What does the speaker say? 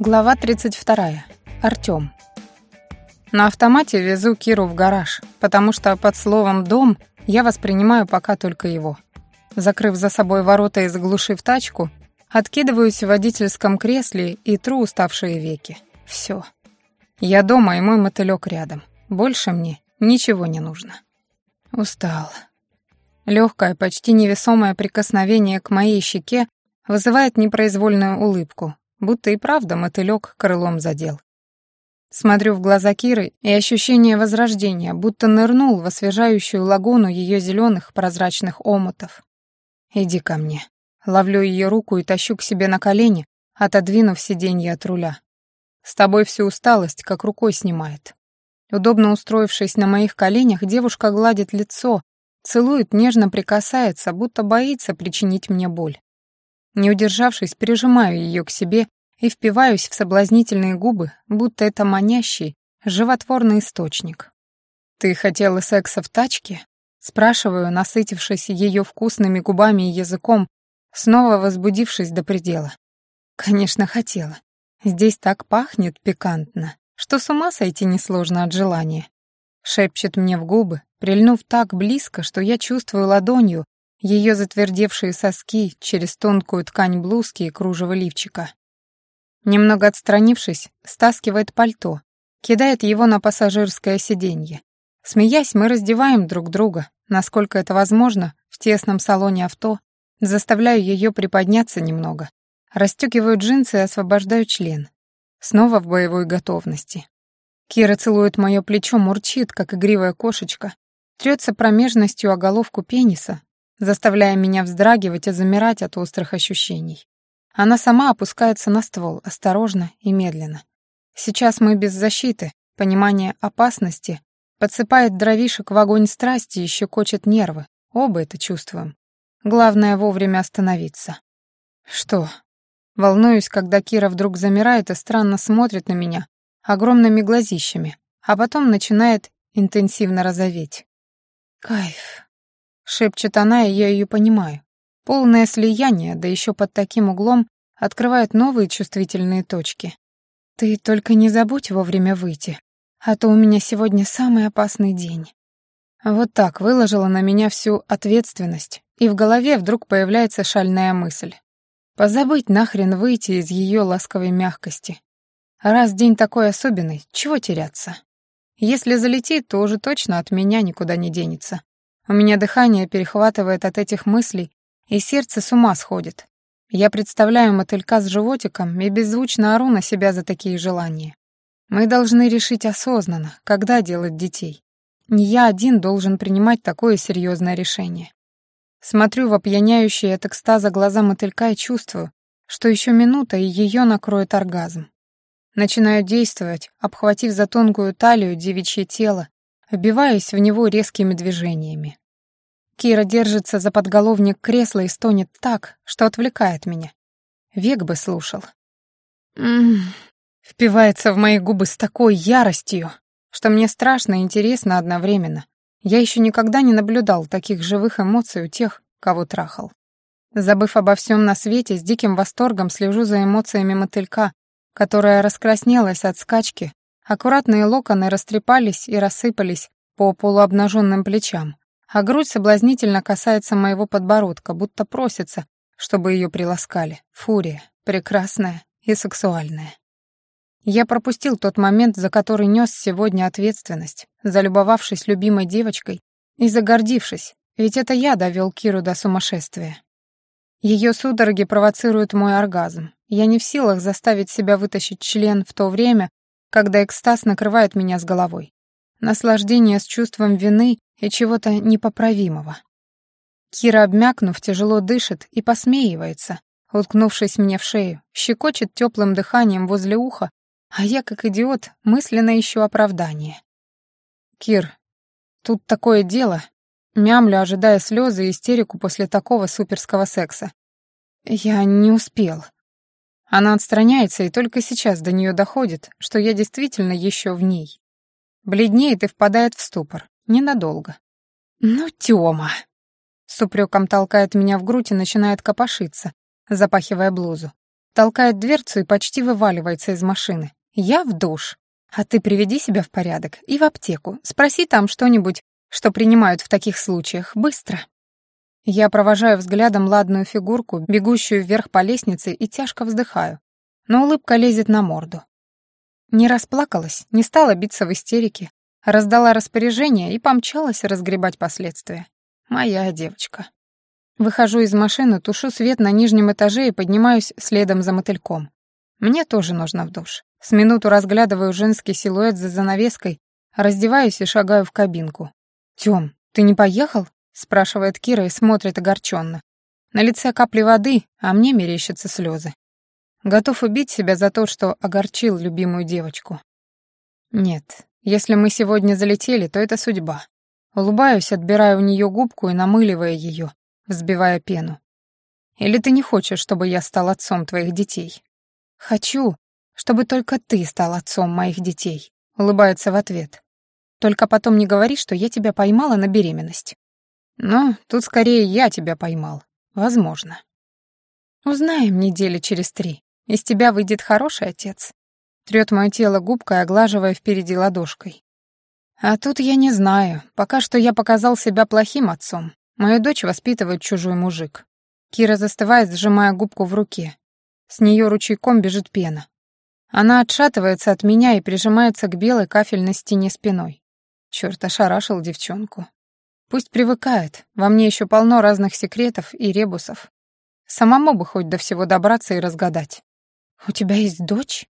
Глава 32. Артём. На автомате везу Киру в гараж, потому что под словом «дом» я воспринимаю пока только его. Закрыв за собой ворота и заглушив тачку, откидываюсь в водительском кресле и тру уставшие веки. Всё. Я дома, и мой мотылёк рядом. Больше мне ничего не нужно. Устал. Лёгкое, почти невесомое прикосновение к моей щеке вызывает непроизвольную улыбку, будто и правда мотылёк крылом задел. Смотрю в глаза Киры, и ощущение возрождения, будто нырнул в освежающую лагуну её зелёных прозрачных омутов. «Иди ко мне». Ловлю её руку и тащу к себе на колени, отодвинув сиденье от руля. С тобой всю усталость как рукой снимает. Удобно устроившись на моих коленях, девушка гладит лицо, целует, нежно прикасается, будто боится причинить мне боль. Не удержавшись, прижимаю ее к себе и впиваюсь в соблазнительные губы, будто это манящий, животворный источник. «Ты хотела секса в тачке?» Спрашиваю, насытившись ее вкусными губами и языком, снова возбудившись до предела. Конечно, хотела. Здесь так пахнет пикантно, что с ума сойти несложно от желания. Шепчет мне в губы, прильнув так близко, что я чувствую ладонью, ее затвердевшие соски через тонкую ткань блузки и кружево лифчика. Немного отстранившись, стаскивает пальто, кидает его на пассажирское сиденье. Смеясь, мы раздеваем друг друга, насколько это возможно, в тесном салоне авто, заставляю ее приподняться немного, расстегиваю джинсы и освобождаю член. Снова в боевой готовности. Кира целует мое плечо, мурчит, как игривая кошечка, трется промежностью о головку пениса, заставляя меня вздрагивать и замирать от острых ощущений. Она сама опускается на ствол, осторожно и медленно. Сейчас мы без защиты, понимание опасности подсыпает дровишек в огонь страсти и щекочет нервы, оба это чувствуем. Главное вовремя остановиться. Что? Волнуюсь, когда Кира вдруг замирает и странно смотрит на меня огромными глазищами, а потом начинает интенсивно розоветь. Кайф. Шепчет она, и я ее понимаю. Полное слияние, да еще под таким углом, открывает новые чувствительные точки. Ты только не забудь вовремя выйти, а то у меня сегодня самый опасный день. Вот так выложила на меня всю ответственность, и в голове вдруг появляется шальная мысль. Позабыть нахрен выйти из ее ласковой мягкости. Раз день такой особенный, чего теряться? Если залетит, то уже точно от меня никуда не денется. У меня дыхание перехватывает от этих мыслей, и сердце с ума сходит. Я представляю мотылька с животиком и беззвучно ору на себя за такие желания. Мы должны решить осознанно, когда делать детей. Не я один должен принимать такое серьезное решение. Смотрю в опьяняющие от экстаза глаза мотылька и чувствую, что еще минута, и ее накроет оргазм. Начинаю действовать, обхватив за тонкую талию девичье тело, вбиваясь в него резкими движениями. Кира держится за подголовник кресла и стонет так, что отвлекает меня. Век бы слушал. М-м, впивается в мои губы с такой яростью, что мне страшно и интересно одновременно. Я еще никогда не наблюдал таких живых эмоций у тех, кого трахал. Забыв обо всем на свете, с диким восторгом слежу за эмоциями мотылька, которая раскраснелась от скачки Аккуратные локоны растрепались и рассыпались по полуобнаженным плечам, а грудь соблазнительно касается моего подбородка, будто просится, чтобы ее приласкали. Фурия, прекрасная и сексуальная. Я пропустил тот момент, за который нес сегодня ответственность, залюбовавшись любимой девочкой и загордившись, ведь это я довел Киру до сумасшествия. Ее судороги провоцируют мой оргазм. Я не в силах заставить себя вытащить член в то время, когда экстаз накрывает меня с головой. Наслаждение с чувством вины и чего-то непоправимого. Кира, обмякнув, тяжело дышит и посмеивается, уткнувшись мне в шею, щекочет теплым дыханием возле уха, а я, как идиот, мысленно ищу оправдание. «Кир, тут такое дело», мямлю, ожидая слезы и истерику после такого суперского секса. «Я не успел», она отстраняется, и только сейчас до нее доходит, что я действительно еще в ней. Бледнеет и впадает в ступор. Ненадолго. «Ну, Тёма!» С упреком толкает меня в грудь и начинает копошиться, запахивая блузу. толкает дверцу и почти вываливается из машины. Я в душ. А ты приведи себя в порядок и в аптеку. Спроси там что-нибудь, что принимают в таких случаях. Быстро. Я провожаю взглядом ладную фигурку, бегущую вверх по лестнице, и тяжко вздыхаю. Но улыбка лезет на морду. Не расплакалась, не стала биться в истерике, раздала распоряжение и помчалась разгребать последствия. Моя девочка. Выхожу из машины, тушу свет на нижнем этаже и поднимаюсь следом за мотыльком. Мне тоже нужно в душ. С минуту разглядываю женский силуэт за занавеской, раздеваюсь и шагаю в кабинку. «Тём, ты не поехал?» — спрашивает Кира и смотрит огорченно. На лице капли воды, а мне мерещатся слезы. Готов убить себя за то, что огорчил любимую девочку. Нет, если мы сегодня залетели, то это судьба. Улыбаюсь, отбирая у нее губку и намыливая ее, взбивая пену. Или ты не хочешь, чтобы я стал отцом твоих детей? Хочу, чтобы только ты стал отцом моих детей, улыбается в ответ. Только потом не говори, что я тебя поймала на беременность. Но тут скорее я тебя поймал. Возможно. Узнаем недели через три. Из тебя выйдет хороший отец. Трёт мое тело губкой, оглаживая впереди ладошкой. А тут я не знаю. Пока что я показал себя плохим отцом. Мою дочь воспитывает чужой мужик. Кира застывает, сжимая губку в руке. С нее ручейком бежит пена. Она отшатывается от меня и прижимается к белой кафельной стене спиной. Чёрт, ошарашил девчонку. Пусть привыкает, во мне еще полно разных секретов и ребусов. Самому бы хоть до всего добраться и разгадать. «У тебя есть дочь?»